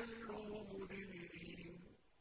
ضَلُّوا